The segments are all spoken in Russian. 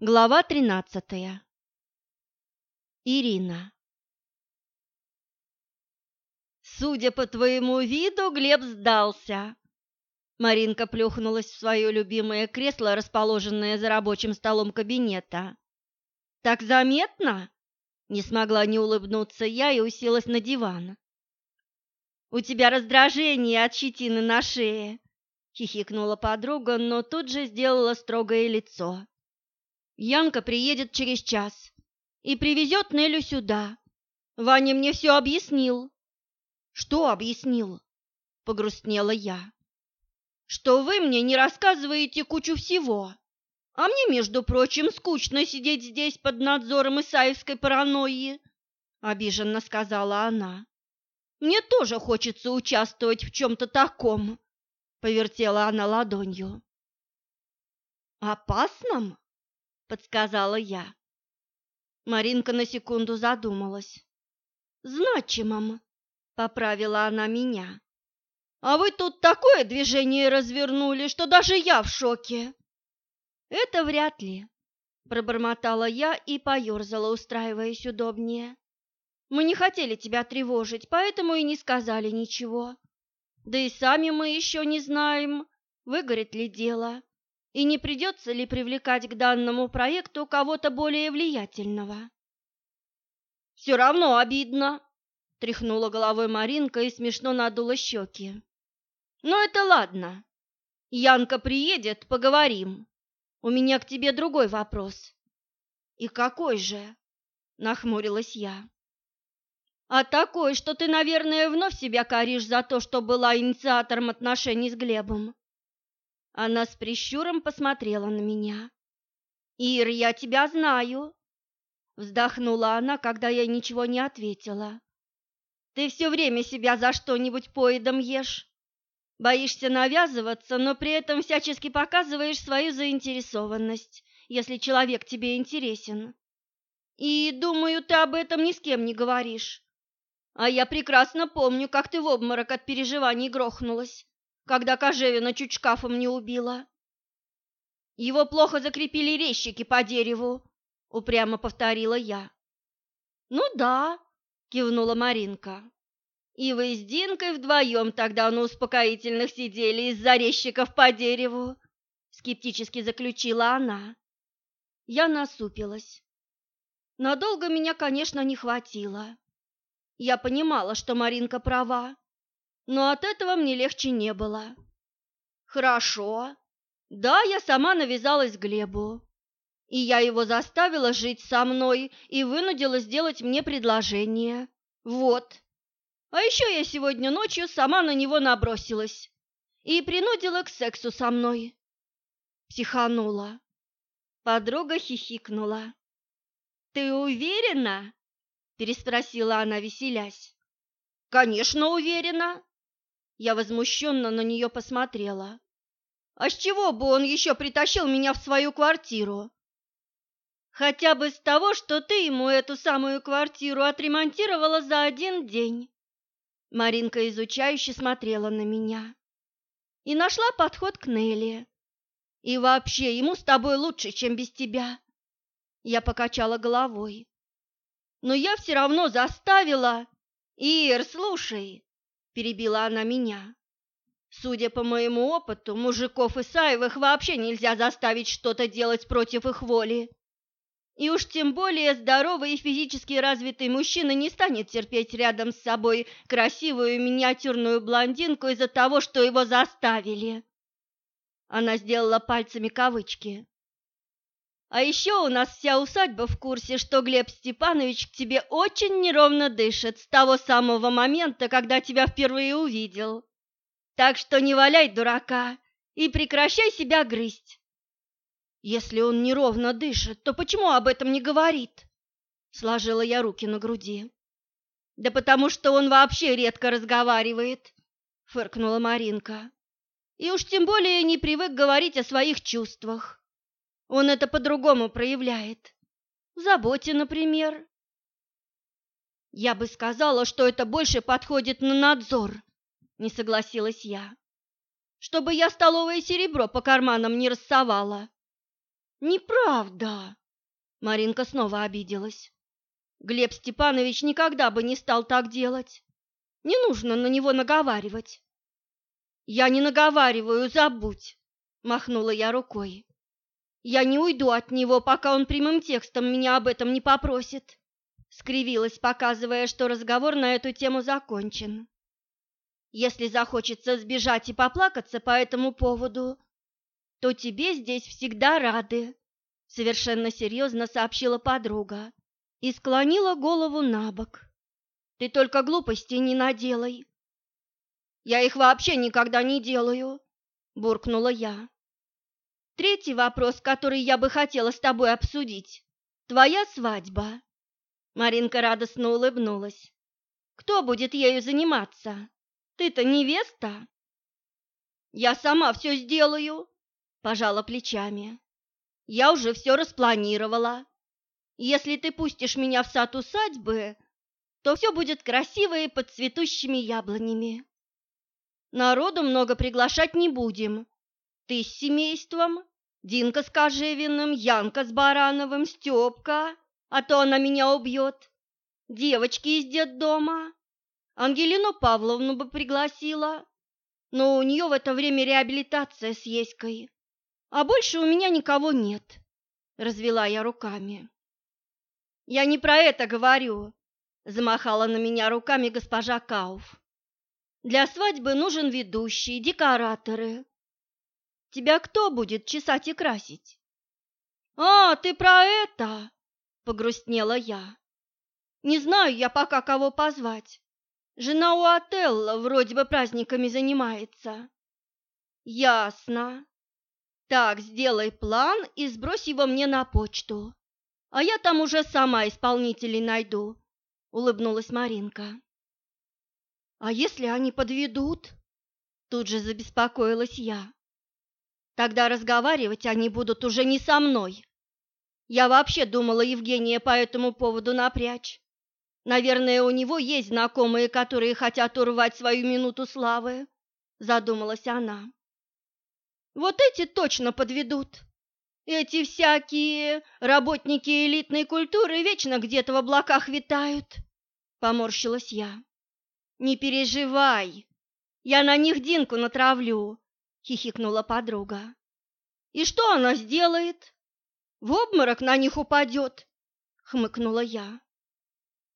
Глава тринадцатая. Ирина. Судя по твоему виду, Глеб сдался. Маринка плюхнулась в свое любимое кресло, расположенное за рабочим столом кабинета. Так заметно? Не смогла не улыбнуться я и уселась на диван. У тебя раздражение от щетины на шее, хихикнула подруга, но тут же сделала строгое лицо. Янка приедет через час и привезет Нелю сюда. Ваня мне все объяснил. Что объяснил? Погрустнела я. Что вы мне не рассказываете кучу всего. А мне, между прочим, скучно сидеть здесь под надзором Исаевской паранойи, обиженно сказала она. Мне тоже хочется участвовать в чем-то таком, повертела она ладонью. Опасном? Подсказала я. Маринка на секунду задумалась. Значимом, поправила она меня. А вы тут такое движение развернули, что даже я в шоке. Это вряд ли, пробормотала я и поерзала, устраиваясь удобнее. Мы не хотели тебя тревожить, поэтому и не сказали ничего. Да и сами мы еще не знаем, выгорит ли дело и не придется ли привлекать к данному проекту кого-то более влиятельного. «Все равно обидно», — тряхнула головой Маринка и смешно надула щеки. «Но это ладно. Янка приедет, поговорим. У меня к тебе другой вопрос». «И какой же?» — нахмурилась я. «А такой, что ты, наверное, вновь себя коришь за то, что была инициатором отношений с Глебом. Она с прищуром посмотрела на меня. «Ир, я тебя знаю!» Вздохнула она, когда я ничего не ответила. «Ты все время себя за что-нибудь поедом ешь. Боишься навязываться, но при этом всячески показываешь свою заинтересованность, если человек тебе интересен. И, думаю, ты об этом ни с кем не говоришь. А я прекрасно помню, как ты в обморок от переживаний грохнулась, когда Кожевина чуть шкафом не убила. Его плохо закрепили резчики по дереву, упрямо повторила я. Ну да, кивнула Маринка. И вы с Динкой вдвоем тогда на успокоительных сидели из-за резчиков по дереву, скептически заключила она. Я насупилась. Надолго меня, конечно, не хватило. Я понимала, что Маринка права, но от этого мне легче не было. Хорошо. Да, я сама навязалась Глебу. И я его заставила жить со мной и вынудила сделать мне предложение. Вот. А еще я сегодня ночью сама на него набросилась и принудила к сексу со мной. Психанула. Подруга хихикнула. «Ты уверена?» – переспросила она, веселясь. «Конечно, уверена. Я возмущенно на нее посмотрела. А с чего бы он еще притащил меня в свою квартиру? Хотя бы с того, что ты ему эту самую квартиру отремонтировала за один день. Маринка изучающе смотрела на меня и нашла подход к Нелли. И вообще, ему с тобой лучше, чем без тебя. Я покачала головой. Но я все равно заставила... Ир, слушай, перебила она меня. Судя по моему опыту, мужиков Исаевых вообще нельзя заставить что-то делать против их воли. И уж тем более здоровый и физически развитый мужчина не станет терпеть рядом с собой красивую миниатюрную блондинку из-за того, что его заставили. Она сделала пальцами кавычки. А еще у нас вся усадьба в курсе, что Глеб Степанович к тебе очень неровно дышит с того самого момента, когда тебя впервые увидел. Так что не валяй дурака и прекращай себя грызть. Если он неровно дышит, то почему об этом не говорит? Сложила я руки на груди. Да потому что он вообще редко разговаривает, фыркнула Маринка. И уж тем более не привык говорить о своих чувствах. Он это по-другому проявляет. В заботе, например. Я бы сказала, что это больше подходит на надзор, не согласилась я. Чтобы я столовое серебро по карманам не рассовала. Неправда. Маринка снова обиделась. Глеб Степанович никогда бы не стал так делать. Не нужно на него наговаривать. Я не наговариваю, забудь, махнула я рукой. Я не уйду от него, пока он прямым текстом меня об этом не попросит. Скривилась, показывая, что разговор на эту тему закончен. Если захочется сбежать и поплакаться по этому поводу, то тебе здесь всегда рады, совершенно серьезно сообщила подруга и склонила голову на бок. Ты только глупостей не наделай. Я их вообще никогда не делаю, буркнула я. Третий вопрос, который я бы хотела с тобой обсудить. Твоя свадьба. Маринка радостно улыбнулась. Кто будет ею заниматься? Ты-то невеста? Я сама все сделаю, пожала плечами. Я уже все распланировала. Если ты пустишь меня в сад усадьбы, то все будет красиво и под цветущими яблонями. Народу много приглашать не будем. Ты с семейством, Динка с Кожевиным, Янка с Барановым, Степка, а то она меня убьет. Девочки из детдома. Ангелину Павловну бы пригласила, но у нее в это время реабилитация с Еськой. А больше у меня никого нет, развела я руками. Я не про это говорю, замахала на меня руками госпожа Кауф. Для свадьбы нужен ведущий, декораторы. Тебя кто будет чесать и красить? А, ты про это? Погрустнела я. Не знаю я пока кого позвать. Жена у Отелла вроде бы праздниками занимается. Ясно. Так, сделай план и сбрось его мне на почту. А я там уже сама исполнителей найду, улыбнулась Маринка. А если они подведут? Тут же забеспокоилась я. Тогда разговаривать они будут уже не со мной. Я вообще думала Евгения по этому поводу напрячь. Наверное, у него есть знакомые, которые хотят урвать свою минуту славы, задумалась она. Вот эти точно подведут. Эти всякие работники элитной культуры вечно где-то в облаках витают, поморщилась я. Не переживай, я на них Динку натравлю, хихикнула подруга. И что она сделает? В обморок на них упадет, хмыкнула я.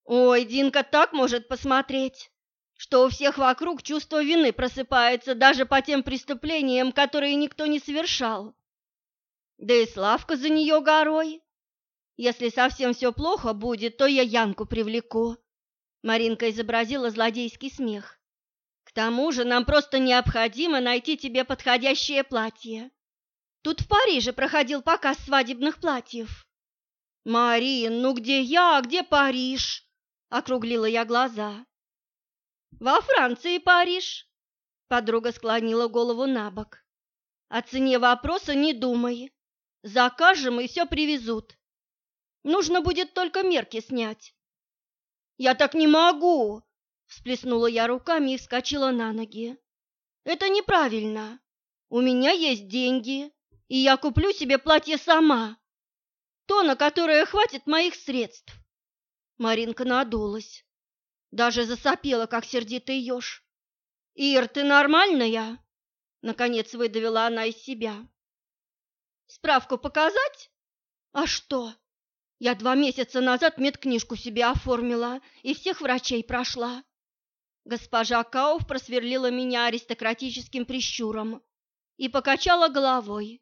Ой, Динка так может посмотреть, что у всех вокруг чувство вины просыпается даже по тем преступлениям, которые никто не совершал. Да и Славка за нее горой. Если совсем все плохо будет, то я Янку привлеку. Маринка изобразила злодейский смех. К тому же нам просто необходимо найти тебе подходящее платье. Тут в Париже проходил показ свадебных платьев. Марин, ну где я, а где Париж? Округлила я глаза. Во Франции Париж. Подруга склонила голову на бок. О цене вопроса не думай. Закажем и все привезут. Нужно будет только мерки снять. Я так не могу, всплеснула я руками и вскочила на ноги. Это неправильно. У меня есть деньги, и я куплю себе платье сама. То, на которое хватит моих средств. Маринка надулась. Даже засопела, как сердитый еж. «Ир, ты нормальная?» Наконец выдавила она из себя. Справку показать? А что? Я два месяца назад медкнижку себе оформила и всех врачей прошла. Госпожа Кауф просверлила меня аристократическим прищуром и покачала головой.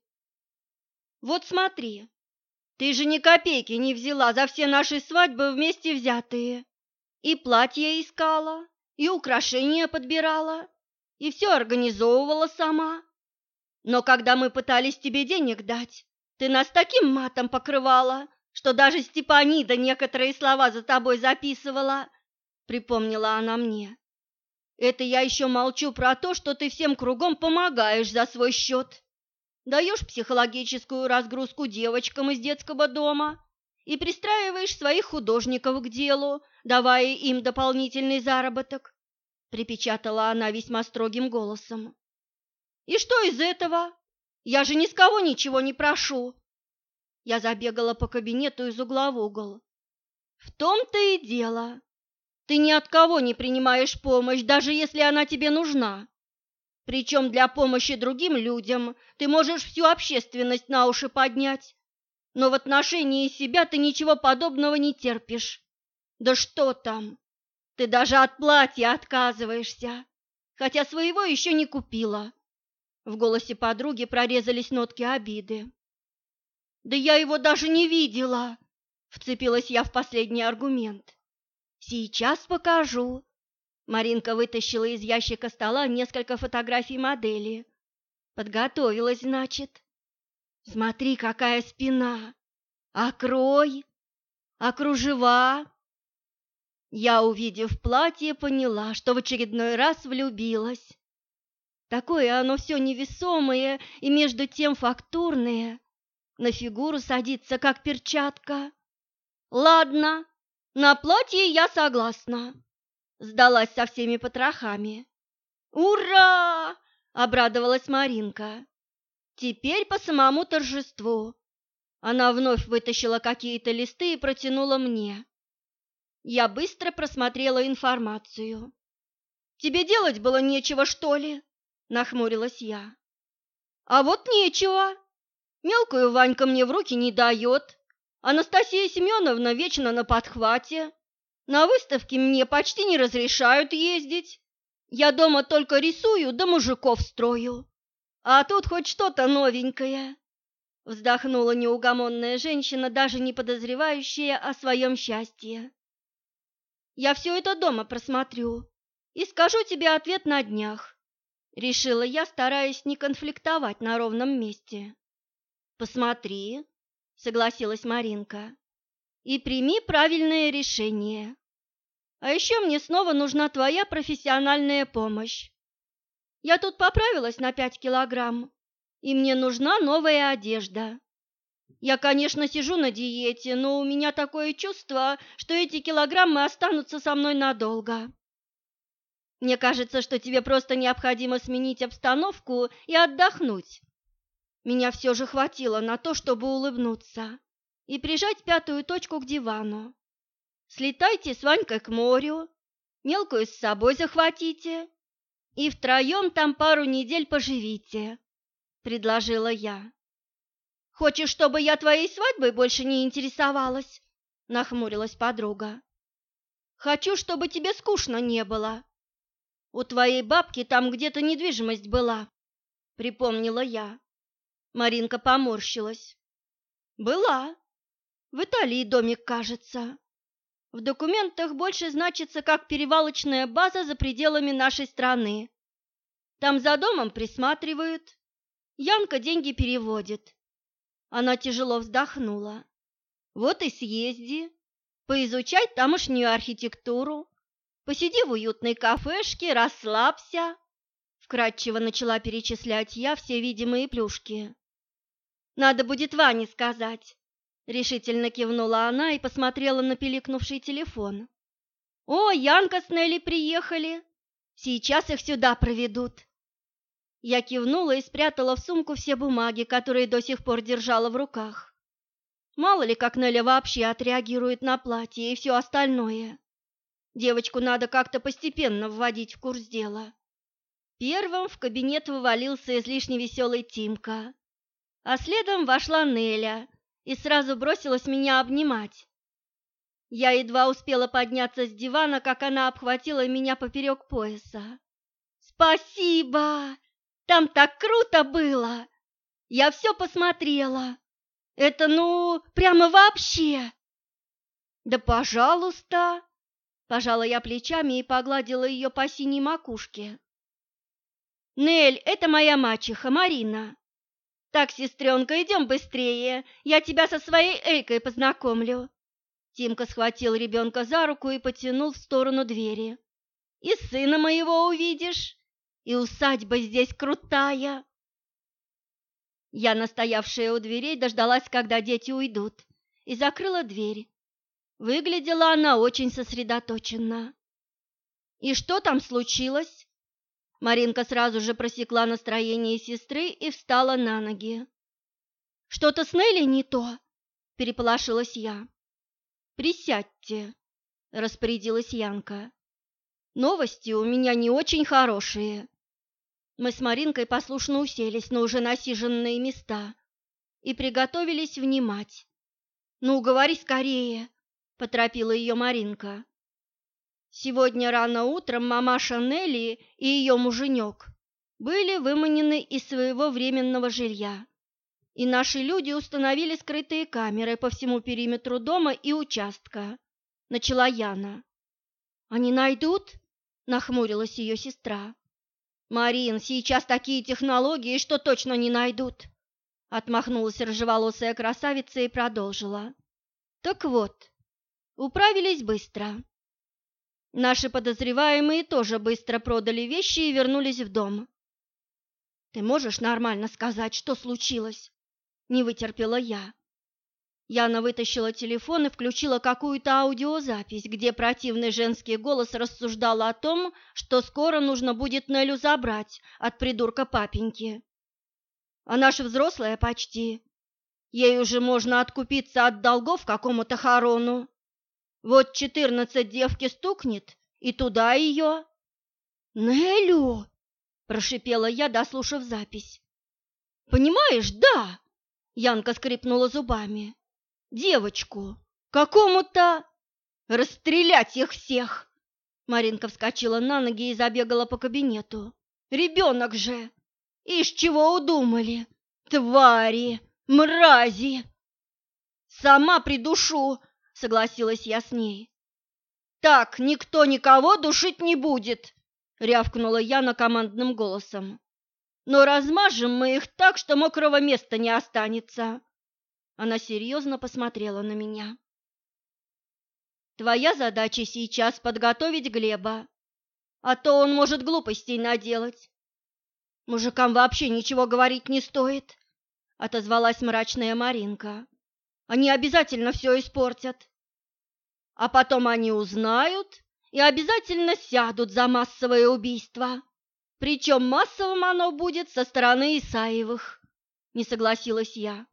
Вот смотри, ты же ни копейки не взяла за все наши свадьбы вместе взятые. И платье искала, и украшения подбирала, и все организовывала сама. Но когда мы пытались тебе денег дать, ты нас таким матом покрывала, что даже Степанида некоторые слова за тобой записывала, припомнила она мне. Это я еще молчу про то, что ты всем кругом помогаешь за свой счет. Даешь психологическую разгрузку девочкам из детского дома и пристраиваешь своих художников к делу, давая им дополнительный заработок, припечатала она весьма строгим голосом. И что из этого? Я же ни с кого ничего не прошу. Я забегала по кабинету из угла в угол. В том-то и дело. Ты ни от кого не принимаешь помощь, даже если она тебе нужна. Причем для помощи другим людям ты можешь всю общественность на уши поднять. Но в отношении себя ты ничего подобного не терпишь. Да что там? Ты даже от платья отказываешься, хотя своего еще не купила. В голосе подруги прорезались нотки обиды. Да я его даже не видела, вцепилась я в последний аргумент. Сейчас покажу. Маринка вытащила из ящика стола несколько фотографий модели. Подготовилась, значит. Смотри, какая спина. А крой? А кружева? Я, увидев платье, поняла, что в очередной раз влюбилась. Такое оно все невесомое и между тем фактурное. На фигуру садится, как перчатка. Ладно, на платье я согласна. Сдалась со всеми потрохами. Ура! Обрадовалась Маринка. Теперь по самому торжеству. Она вновь вытащила какие-то листы и протянула мне. Я быстро просмотрела информацию. «Тебе делать было нечего, что ли?» – нахмурилась я. «А вот нечего. Мелкую Ванька мне в руки не дает. Анастасия Семеновна вечно на подхвате. На выставке мне почти не разрешают ездить. Я дома только рисую да мужиков строю. А тут хоть что-то новенькое. Вздохнула неугомонная женщина, даже не подозревающая о своем счастье. Я все это дома просмотрю и скажу тебе ответ на днях. Решила я, стараясь не конфликтовать на ровном месте. Посмотри, согласилась Маринка. И прими правильное решение. А еще мне снова нужна твоя профессиональная помощь. Я тут поправилась на пять килограмм, и мне нужна новая одежда. Я, конечно, сижу на диете, но у меня такое чувство, что эти килограммы останутся со мной надолго. Мне кажется, что тебе просто необходимо сменить обстановку и отдохнуть. Меня все же хватило на то, чтобы улыбнуться и прижать пятую точку к дивану. Слетайте с Ванькой к морю, мелкую с собой захватите и втроем там пару недель поживите, — предложила я. «Хочешь, чтобы я твоей свадьбой больше не интересовалась?» — нахмурилась подруга. «Хочу, чтобы тебе скучно не было. У твоей бабки там где-то недвижимость была», — припомнила я. Маринка поморщилась. «Была. В Италии домик, кажется. В документах больше значится как перевалочная база за пределами нашей страны. Там за домом присматривают. Янка деньги переводит. Она тяжело вздохнула. Вот и съезди, поизучай тамошнюю архитектуру, посиди в уютной кафешке, расслабься. Вкратчиво начала перечислять я все видимые плюшки. Надо будет Ване сказать. Решительно кивнула она и посмотрела на пиликнувший телефон. О, Янка с Нелли приехали. Сейчас их сюда проведут. Я кивнула и спрятала в сумку все бумаги, которые до сих пор держала в руках. Мало ли, как Неля вообще отреагирует на платье и все остальное. Девочку надо как-то постепенно вводить в курс дела. Первым в кабинет вывалился излишне веселый Тимка, а следом вошла Неля и сразу бросилась меня обнимать. Я едва успела подняться с дивана, как она обхватила меня поперек пояса. «Спасибо!» Там так круто было! Я все посмотрела. Это, ну, прямо вообще!» «Да пожалуйста!» Пожала я плечами и погладила ее по синей макушке. «Нель, это моя мачеха Марина. Так, сестренка, идем быстрее, я тебя со своей Элькой познакомлю». Тимка схватил ребенка за руку и потянул в сторону двери. «И сына моего увидишь!» И усадьба здесь крутая. Я, настоявшая у дверей, дождалась, когда дети уйдут, и закрыла дверь. Выглядела она очень сосредоточенно. «И что там случилось?» Маринка сразу же просекла настроение сестры и встала на ноги. «Что-то с Нелли не то?» переполошилась я. «Присядьте», — распорядилась Янка. «Новости у меня не очень хорошие». Мы с Маринкой послушно уселись на уже насиженные места и приготовились внимать. «Ну, говори скорее», — поторопила ее Маринка. Сегодня рано утром мамаша Нелли и ее муженек были выманены из своего временного жилья, и наши люди установили скрытые камеры по всему периметру дома и участка, начала Яна. «Они найдут?» – нахмурилась ее сестра. «Марин, сейчас такие технологии, что точно не найдут!» Отмахнулась рыжеволосая красавица и продолжила. «Так вот, управились быстро. Наши подозреваемые тоже быстро продали вещи и вернулись в дом. Ты можешь нормально сказать, что случилось? Не вытерпела я. Яна вытащила телефон и включила какую-то аудиозапись, где противный женский голос рассуждал о том, что скоро нужно будет Нелю забрать от придурка папеньки. Она же взрослая почти. Ей уже можно откупиться от долгов какому-то хорону. Вот четырнадцать девки стукнет, и туда ее. «Нелю!» – прошипела я, дослушав запись. «Понимаешь, да!» – Янка скрипнула зубами. «Девочку! Какому-то... Расстрелять их всех!» Маринка вскочила на ноги и забегала по кабинету. «Ребенок же! Ишь, чего удумали! Твари! Мрази!» «Сама придушу!» Согласилась я с ней. Так, никто никого душить не будет, рявкнула я на командным голосом. Но размажем мы их так, что мокрого места не останется. Она серьезно посмотрела на меня. Твоя задача сейчас подготовить Глеба, а то он может глупостей наделать. Мужикам вообще ничего говорить не стоит, отозвалась мрачная Маринка. Они обязательно все испортят а потом они узнают и обязательно сядут за массовое убийство. Причем массовым оно будет со стороны Исаевых, не согласилась я.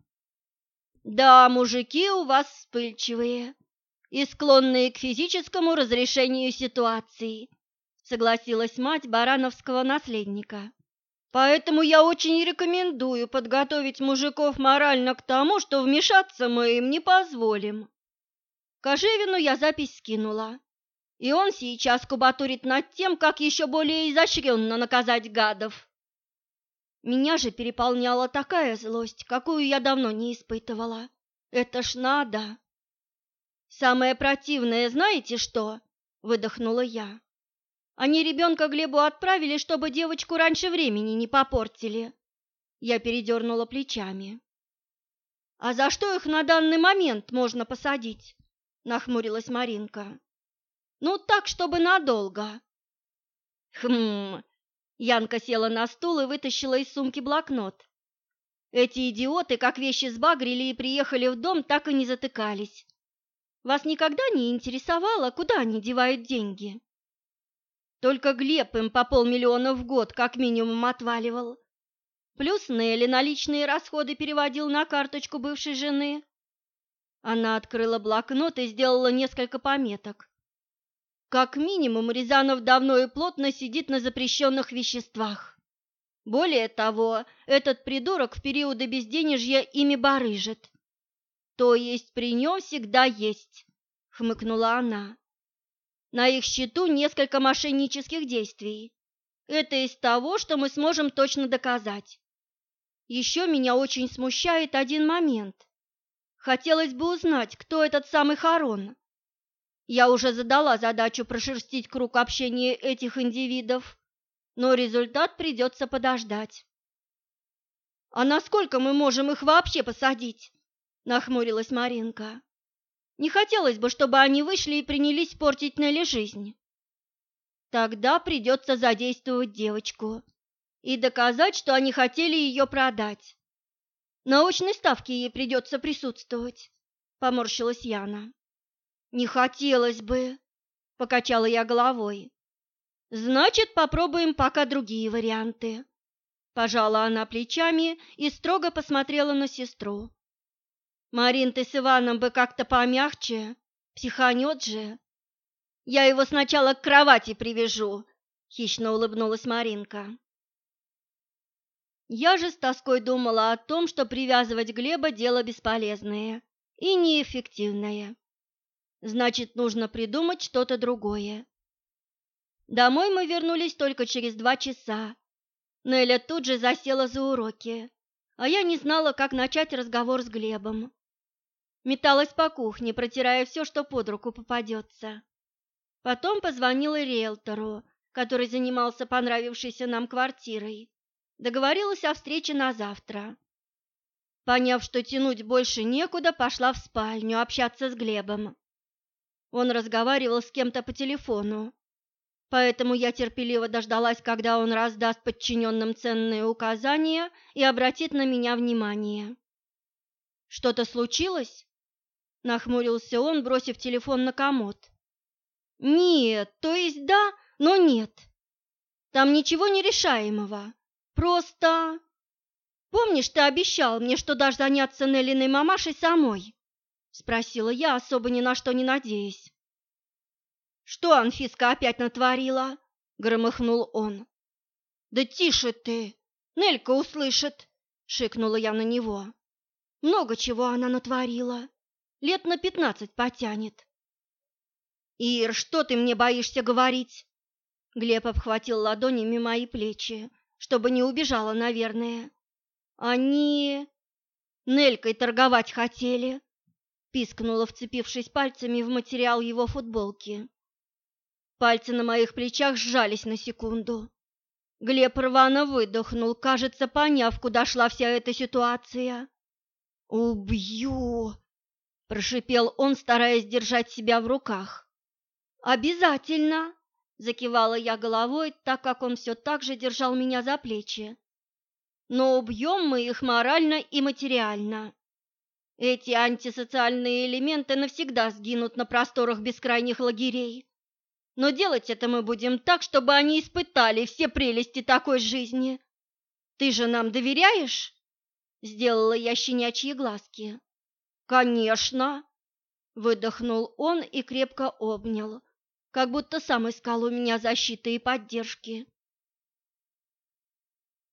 Да, мужики у вас вспыльчивые и склонные к физическому разрешению ситуации, согласилась мать барановского наследника. Поэтому я очень рекомендую подготовить мужиков морально к тому, что вмешаться мы им не позволим. Кожевину я запись скинула, и он сейчас кубатурит над тем, как еще более изощренно наказать гадов. Меня же переполняла такая злость, какую я давно не испытывала. Это ж надо. Самое противное, знаете что? Выдохнула я. Они ребенка Глебу отправили, чтобы девочку раньше времени не попортили. Я передернула плечами. А за что их на данный момент можно посадить? Нахмурилась Маринка. Ну так, чтобы надолго. Хм. Янка села на стул и вытащила из сумки блокнот. Эти идиоты, как вещи сбагрили и приехали в дом, так и не затыкались. Вас никогда не интересовало, куда они девают деньги? Только Глеб им по полмиллиона в год как минимум отваливал. Плюс Нелли наличные расходы переводил на карточку бывшей жены. Она открыла блокнот и сделала несколько пометок. Как минимум, Рязанов давно и плотно сидит на запрещенных веществах. Более того, этот придурок в периоды безденежья ими барыжит. То есть при нем всегда есть, хмыкнула она. На их счету несколько мошеннических действий. Это из того, что мы сможем точно доказать. Еще меня очень смущает один момент. Хотелось бы узнать, кто этот самый Харон. Я уже задала задачу прошерстить круг общения этих индивидов, но результат придется подождать. «А насколько мы можем их вообще посадить?» – нахмурилась Маринка. «Не хотелось бы, чтобы они вышли и принялись портить Нелли жизнь. Тогда придется задействовать девочку и доказать, что они хотели ее продать. На очной ставке ей придется присутствовать, поморщилась Яна. Не хотелось бы, покачала я головой. Значит, попробуем пока другие варианты. Пожала она плечами и строго посмотрела на сестру. Марин, ты с Иваном бы как-то помягче, психанет же. Я его сначала к кровати привяжу, хищно улыбнулась Маринка. Я же с тоской думала о том, что привязывать Глеба дело бесполезное и неэффективное. Значит, нужно придумать что-то другое. Домой мы вернулись только через два часа. Неля тут же засела за уроки, а я не знала, как начать разговор с Глебом. Металась по кухне, протирая все, что под руку попадется. Потом позвонила риэлтору, который занимался понравившейся нам квартирой. Договорилась о встрече на завтра. Поняв, что тянуть больше некуда, пошла в спальню общаться с Глебом. Он разговаривал с кем-то по телефону, поэтому я терпеливо дождалась, когда он раздаст подчиненным ценные указания и обратит на меня внимание. «Что-то случилось?» – нахмурился он, бросив телефон на комод. «Нет, то есть да, но нет. Там ничего нерешаемого. Просто... Помнишь, ты обещал мне, что дашь заняться Неллиной мамашей самой?» – спросила я, особо ни на что не надеясь. Что Анфиска опять натворила? громыхнул он. Да тише ты, Нелька услышит, шикнула я на него. Много чего она натворила. Лет на пятнадцать потянет. Ир, что ты мне боишься говорить? Глеб обхватил ладонями мои плечи, чтобы не убежала, наверное. Они Нелькой торговать хотели, пискнула, вцепившись пальцами в материал его футболки. Пальцы на моих плечах сжались на секунду. Глеб рвано выдохнул, кажется, поняв, куда шла вся эта ситуация. «Убью!» – прошипел он, стараясь держать себя в руках. «Обязательно!» – закивала я головой, так как он все так же держал меня за плечи. «Но убьем мы их морально и материально. Эти антисоциальные элементы навсегда сгинут на просторах бескрайних лагерей. Но делать это мы будем так, чтобы они испытали все прелести такой жизни. Ты же нам доверяешь? Сделала я щенячьи глазки. Конечно, выдохнул он и крепко обнял, как будто сам искал у меня защиты и поддержки.